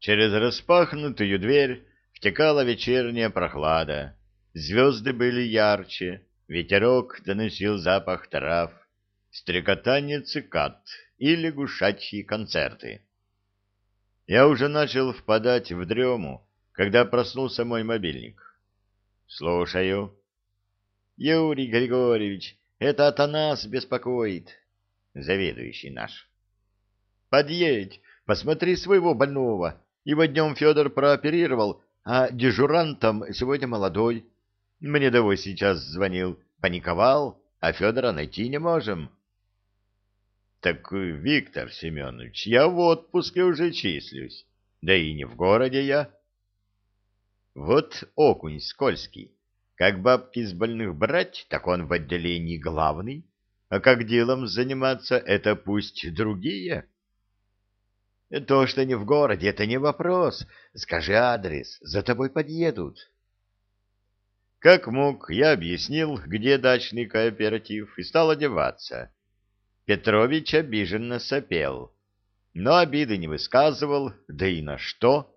Через распахнутую дверь втекала вечерняя прохлада. Звезды были ярче, ветерок доносил запах трав, стрекотание цикад и лягушачьи концерты. Я уже начал впадать в дрему, когда проснулся мой мобильник. «Слушаю». «Юрий Григорьевич, это Атанас беспокоит», — заведующий наш. «Подъедь, посмотри своего больного. Его днем Федор прооперировал, а дежурантом сегодня молодой. Мне довой сейчас звонил, паниковал, а Федора найти не можем». «Так, Виктор Семенович, я в отпуске уже числюсь, да и не в городе я». Вот окунь скользкий. Как бабки с больных брать, так он в отделении главный, а как делом заниматься, это пусть другие. То, что не в городе, это не вопрос. Скажи адрес, за тобой подъедут. Как мог, я объяснил, где дачный кооператив, и стал одеваться. Петрович обиженно сопел, но обиды не высказывал, да и на что.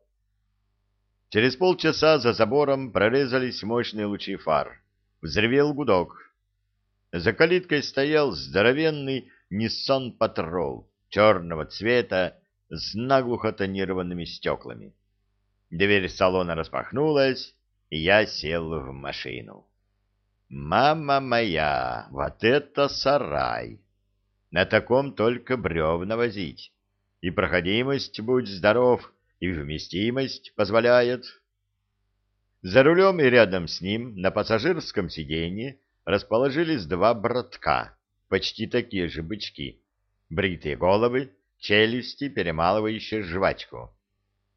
Через полчаса за забором прорезались мощные лучи фар. Взревел гудок. За калиткой стоял здоровенный Nissan Patrol черного цвета с наглухо тонированными стеклами. Дверь салона распахнулась, и я сел в машину. Мама моя, вот это сарай! На таком только бревна возить. И проходимость, будь здоров, и вместимость позволяет. За рулем и рядом с ним на пассажирском сиденье расположились два братка, почти такие же бычки, бритые головы, челюсти, перемалывающие жвачку.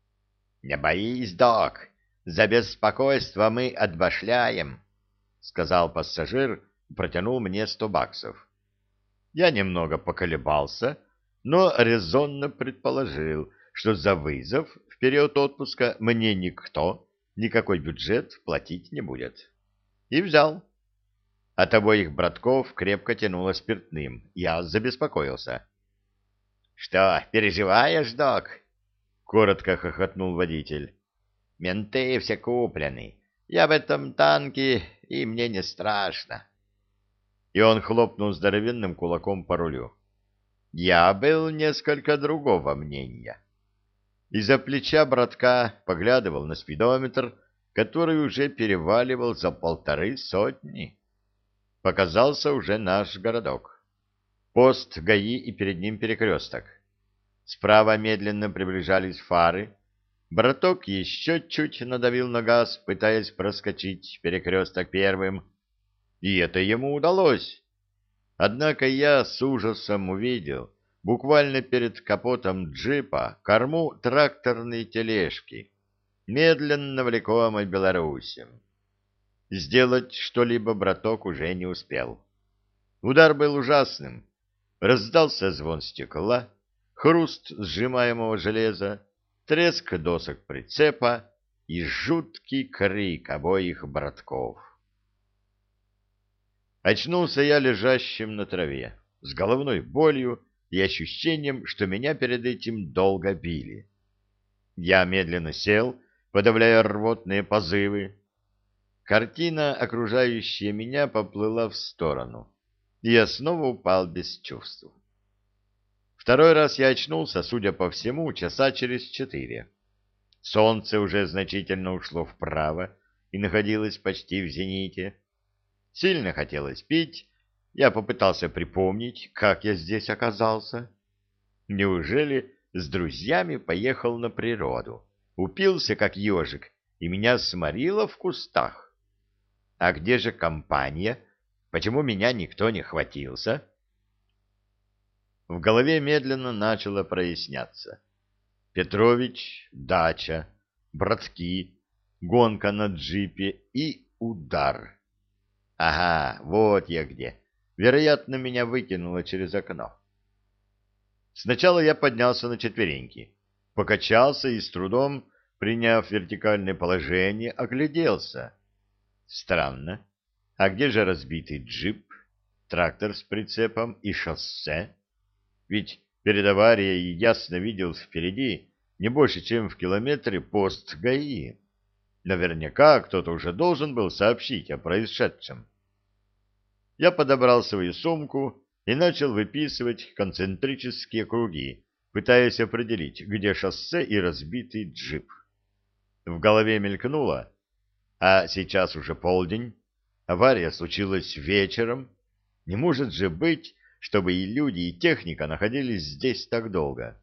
— Не боись, док, за беспокойство мы отбашляем, — сказал пассажир и протянул мне сто баксов. Я немного поколебался, но резонно предположил, что за вызов в период отпуска мне никто, никакой бюджет платить не будет. И взял. От обоих братков крепко тянуло спиртным. Я забеспокоился. — Что, переживаешь, док? — коротко хохотнул водитель. — Менты все куплены. Я в этом танке, и мне не страшно. И он хлопнул здоровенным кулаком по рулю. Я был несколько другого мнения. Из-за плеча братка поглядывал на спидометр, который уже переваливал за полторы сотни. Показался уже наш городок. Пост ГАИ и перед ним перекресток. Справа медленно приближались фары. Браток еще чуть надавил на газ, пытаясь проскочить перекресток первым. И это ему удалось. Однако я с ужасом увидел, буквально перед капотом джипа корму тракторной тележки, медленно влекомой Белоруссием. Сделать что-либо браток уже не успел. Удар был ужасным. Раздался звон стекла, хруст сжимаемого железа, треск досок прицепа и жуткий крик обоих братков. Очнулся я лежащим на траве, с головной болью и ощущением, что меня перед этим долго били. Я медленно сел, подавляя рвотные позывы. Картина, окружающая меня, поплыла в сторону, и я снова упал без чувств. Второй раз я очнулся, судя по всему, часа через четыре. Солнце уже значительно ушло вправо и находилось почти в зените. Сильно хотелось пить, я попытался припомнить, как я здесь оказался. Неужели с друзьями поехал на природу, упился как ежик, и меня сморило в кустах? А где же компания? Почему меня никто не хватился? В голове медленно начало проясняться. Петрович, дача, братки, гонка на джипе и удар. Ага, вот я где. Вероятно, меня выкинуло через окно. Сначала я поднялся на четвереньки, покачался и с трудом, приняв вертикальное положение, огляделся. Странно. А где же разбитый джип, трактор с прицепом и шоссе? Ведь перед аварией ясно видел впереди не больше, чем в километре пост ГАИ. Наверняка кто-то уже должен был сообщить о происшедшем. Я подобрал свою сумку и начал выписывать концентрические круги, пытаясь определить, где шоссе и разбитый джип. В голове мелькнуло, а сейчас уже полдень, авария случилась вечером, не может же быть, чтобы и люди, и техника находились здесь так долго.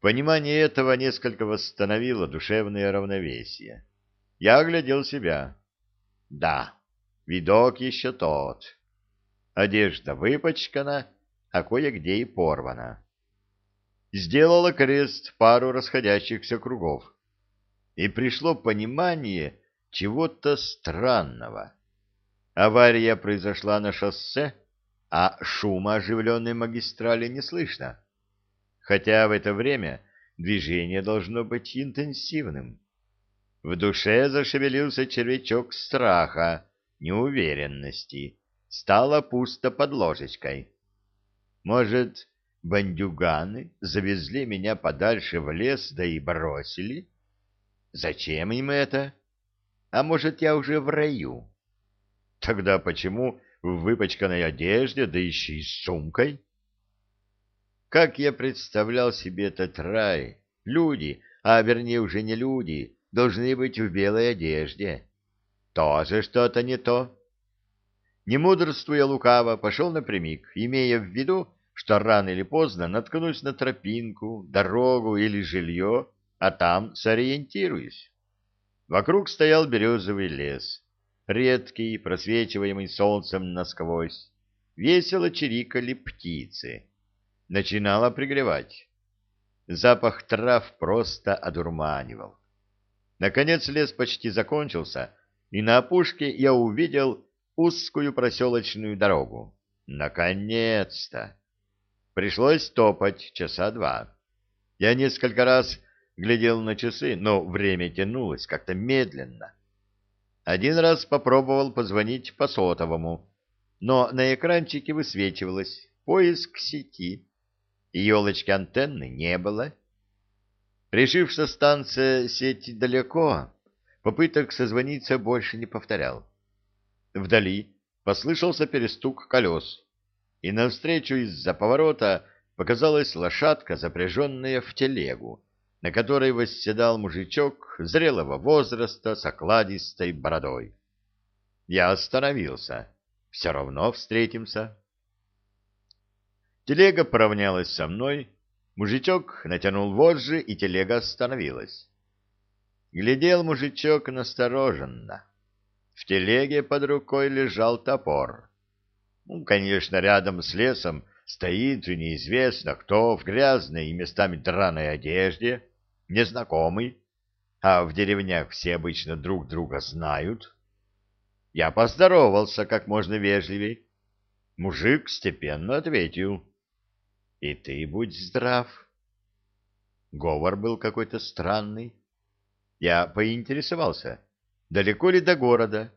Понимание этого несколько восстановило душевное равновесие. Я оглядел себя. Да, видок еще тот. Одежда выпачкана, а кое-где и порвана. Сделала крест пару расходящихся кругов. И пришло понимание чего-то странного. Авария произошла на шоссе, а шума оживленной магистрали не слышно хотя в это время движение должно быть интенсивным. В душе зашевелился червячок страха, неуверенности. Стало пусто под ложечкой. Может, бандюганы завезли меня подальше в лес, да и бросили? Зачем им это? А может, я уже в раю? Тогда почему в выпачканной одежде, да еще и с сумкой? Как я представлял себе этот рай! Люди, а вернее уже не люди, должны быть в белой одежде. Тоже что-то не то. Не мудрствуя лукаво, пошел напрямик, имея в виду, что рано или поздно наткнусь на тропинку, дорогу или жилье, а там сориентируюсь. Вокруг стоял березовый лес, редкий, просвечиваемый солнцем насквозь. Весело чирикали птицы начинало пригревать. Запах трав просто одурманивал. Наконец лес почти закончился, и на опушке я увидел узкую проселочную дорогу. Наконец-то! Пришлось топать часа два. Я несколько раз глядел на часы, но время тянулось как-то медленно. Один раз попробовал позвонить по сотовому, но на экранчике высвечивалось «Поиск сети» елочки антенны не было. Решив, что станция сеть далеко, попыток созвониться больше не повторял. Вдали послышался перестук колес, и навстречу из-за поворота показалась лошадка, запряженная в телегу, на которой восседал мужичок зрелого возраста с окладистой бородой. Я остановился. Все равно встретимся. Телега поравнялась со мной, мужичок натянул вожжи, и телега остановилась. Глядел мужичок настороженно. В телеге под рукой лежал топор. Ну, конечно, рядом с лесом стоит неизвестно кто в грязной и местами драной одежде, незнакомый, а в деревнях все обычно друг друга знают. Я поздоровался как можно вежливей. Мужик степенно ответил — и ты будь здрав. Говор был какой-то странный. Я поинтересовался, далеко ли до города,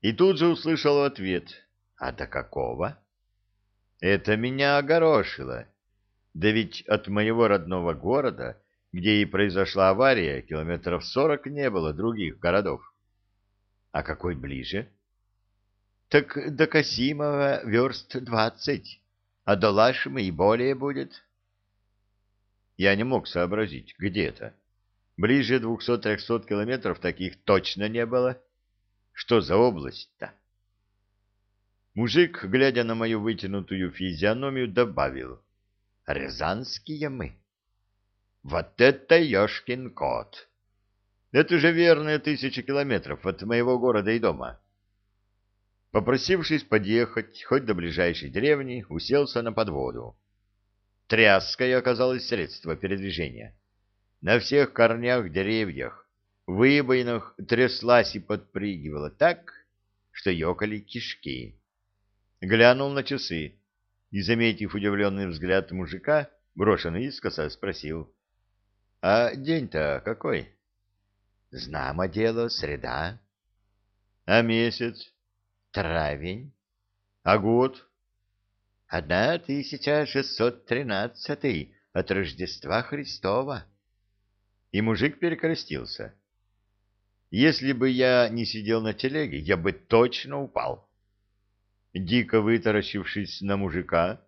и тут же услышал ответ. А до какого? Это меня огорошило. Да ведь от моего родного города, где и произошла авария, километров сорок не было других городов. А какой ближе? Так до Касимова верст двадцать а до Лашмы и более будет. Я не мог сообразить, где это. Ближе двухсот-трехсот километров таких точно не было. Что за область-то? Мужик, глядя на мою вытянутую физиономию, добавил. Рязанские мы. Вот это ёшкин кот! Это же верные тысячи километров от моего города и дома. Попросившись подъехать хоть до ближайшей деревни, уселся на подводу. Тряской оказалось средство передвижения. На всех корнях деревьях, выбоинах тряслась и подпрыгивала так, что ёкали кишки. Глянул на часы и, заметив удивленный взгляд мужика, брошенный искоса, спросил. — А день-то какой? — Знамо дело, среда. — А месяц? Травень. А год? Одна тысяча шестьсот тринадцатый, от Рождества Христова. И мужик перекрестился. Если бы я не сидел на телеге, я бы точно упал. Дико вытаращившись на мужика,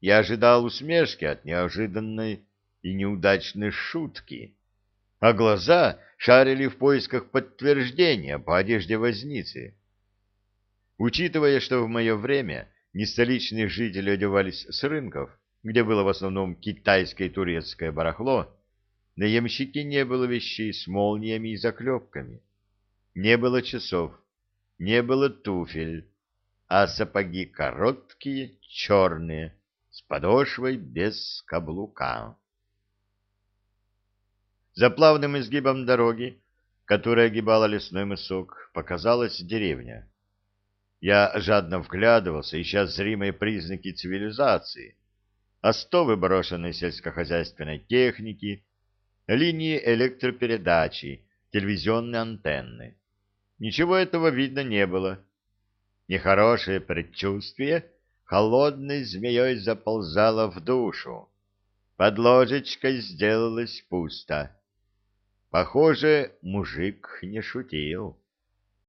я ожидал усмешки от неожиданной и неудачной шутки, а глаза шарили в поисках подтверждения по одежде возницы. Учитывая, что в мое время не столичные жители одевались с рынков, где было в основном китайское и турецкое барахло, на ямщике не было вещей с молниями и заклепками, не было часов, не было туфель, а сапоги короткие, черные, с подошвой без каблука. За плавным изгибом дороги, которая огибала лесной мысок, показалась деревня. Я жадно вглядывался, ища зримые признаки цивилизации, остовы брошенной сельскохозяйственной техники, линии электропередачи, телевизионные антенны. Ничего этого видно не было. Нехорошее предчувствие холодной змеей заползало в душу. Под ложечкой сделалось пусто. Похоже, мужик не шутил.